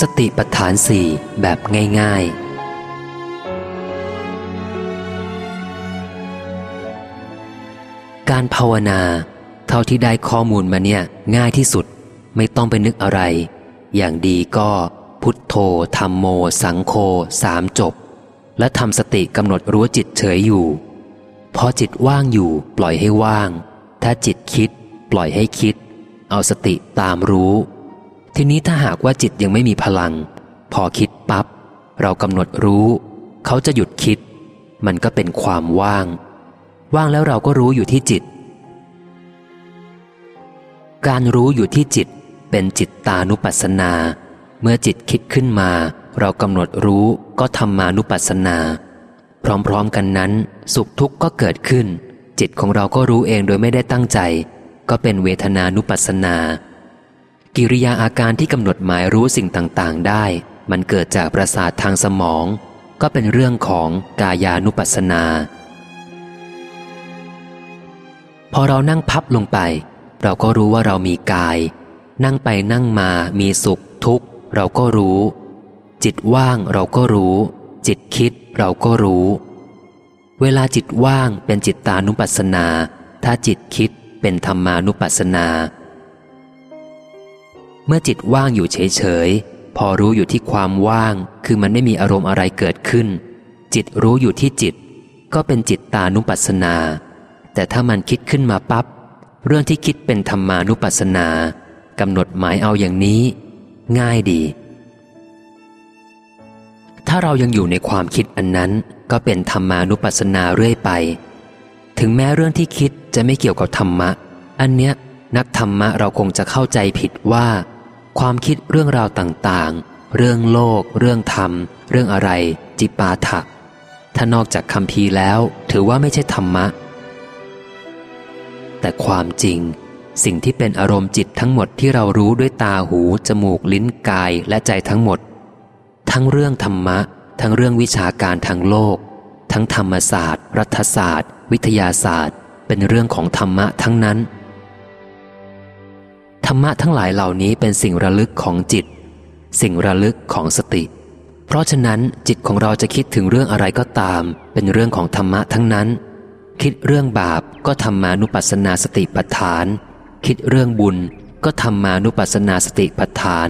สติปัฏฐานสี่แบบง่าย ๆ การภาวนา เท่าที่ได้ข้อมูลมาเนี่ย ง่ายที่สุดไม่ต้องไปนึกอะไร อย่างดีก็พุทโธธรรมโม สังโฆสามจบ และทำสติกำหนดรู้จิตเฉยอยู่ พอจิตว่างอยู่ ปล่อยให้ว่าง ถ้าจิตคิด ปล่อยให้คิด เอาสติตามรู้ ทีนี้ถ้าหากว่าจิตยังไม่มีพลัง พอคิดปับ๊บเรากำหนดรู้ เขาจะหยุดคิด มันก็เป็นความว่าง ว่างแล้วเราก็รู้อยู่ที่จิต การรู้อยู่ที่จิตเป็นจิตตานุปัสสนา เมื่อจิตคิดขึ้นมา เรากำหนดรู้ก็ธรรมานุปัสสนา พร้อมๆกันนั้น สุขทุกข์ก็เกิดขึ้น จิตของเราก็รู้เองโดยไม่ได้ตั้งใจ ก็เป็นเวทนานุปัสสนา กิริยาอาการที่กำหนดหมายรู้สิ่งต่างๆ ได้ มันเกิดจากประสาททางสมอง ก็เป็นเรื่องของกายานุปัสสนา พอเรานั่งพับลงไป เราก็รู้ว่าเรามีกาย นั่งไปนั่งมามีสุข ทุกข์ เราก็รู้ จิตว่างเราก็รู้ จิตคิดเราก็รู้ เวลาจิตว่างเป็นจิตตานุปัสสนา ถ้าจิตคิดเป็นธรรมานุปัสสนา เมื่อจิตว่างอยู่เฉยๆ พอรู้อยู่ที่ความว่าง คือมันไม่มีอารมณ์อะไรเกิดขึ้น จิตรู้อยู่ที่จิต ก็เป็นจิตตานุปัสสนา แต่ถ้ามันคิดขึ้นมาปับ๊บเรื่องที่คิดเป็นธรรมานุปัสสนากำหนดหมายเอาอย่างนี้ ง่ายดี ถ้าเรายังอยู่ในความคิดอันนั้น ก็เป็นธรรมานุปัสสนาเรื่อยไป ถึงแม้เรื่องที่คิดจะไม่เกี่ยวกับธรรมะ อันเนี้ยนักธรรมะเราคงจะเข้าใจผิดว่า ความคิดเรื่องราวต่างๆ เรื่องโลก เรื่องธรรม เรื่องอะไร จิปาถะถ้านอกจากคำพีแล้วถือว่าไม่ใช่ธรรมะ แต่ความจริง สิ่งที่เป็นอารมณ์จิตทั้งหมดที่เรารู้ด้วยตาหู จมูกลิ้นกายและใจทั้งหมด ทั้งเรื่องธรรมะ ทั้งเรื่องวิชาการทางโลก ทั้งธรรมศาสตร์ รัฐศาสตร์ วิทยาศาสตร์ เป็นเรื่องของธรรมะทั้งนั้น รรมะทั้งหลายเหล่านี้เป็นสิ่งระลึกของจิต สิ่งระลึกของสติ เพราะฉะนั้นจิตของเราจะคิดถึงเรื่องอะไรก็ตาม เป็นเรื่องของธรรมะทั้งนั้น คิดเรื่องบาปก็ธรรมานุปัสสนาสติปัฏฐาน คิดเรื่องบุญก็ธรรมานุปัสสนาสติปัฏฐาน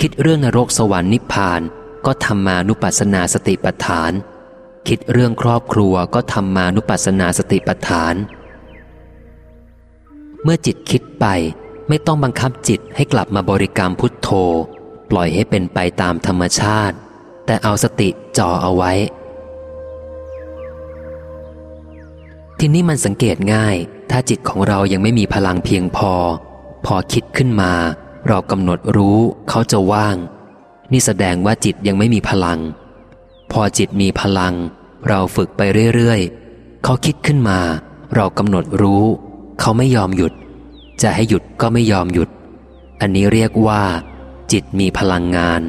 คิดเรื่องนรกสวรรค์นิพพานก็ธรรมานุปัสสนาสติปัฏฐาน คิดเรื่องครอบครัวก็ธรรมานุปัสสนาสติปัฏฐาน เมื่อจิตคิดไปไม่ต้องบังคับจิตให้กลับมาบริกรรมพุทโธ ปล่อยให้เป็นไปตามธรรมชาติ แต่เอาสติจ่อเอาไว้ ทีนี้มันสังเกตง่าย ถ้าจิตของเรายังไม่มีพลังเพียงพอ พอคิดขึ้นมา เรากำหนดรู้เขาจะว่าง นี่แสดงว่าจิตยังไม่มีพลัง พอจิตมีพลัง เราฝึกไปเรื่อยๆเขาคิดขึ้นมา เรากำหนดรู้ เขาไม่ยอมหยุด จะให้หยุดก็ไม่ยอมหยุด อันนี้เรียกว่า จิตมีพลังงาน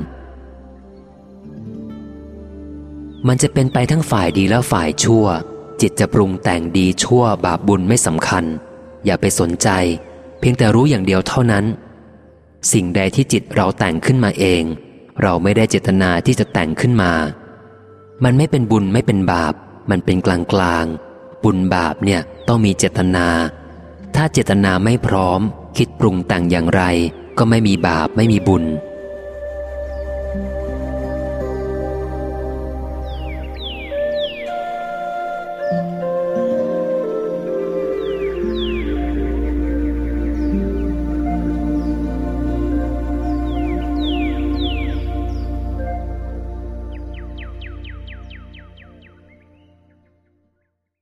มันจะเป็นไปทั้งฝ่ายดีและฝ่ายชั่ว จิตจะปรุงแต่งดีชั่วบาปบุญไม่สำคัญ อย่าไปสนใจ เพียงแต่รู้อย่างเดียวเท่านั้น สิ่งใดที่จิตเราแต่งขึ้นมาเอง เราไม่ได้เจตนาที่จะแต่งขึ้นมา มันไม่เป็นบุญไม่เป็นบาป มันเป็นกลางกลางบุญบาปเนี่ยต้องมีเจตนา ถ้าเจตนาไม่พร้อม คิดปรุงแต่งอย่างไร ก็ไม่มีบาปไม่มีบุญ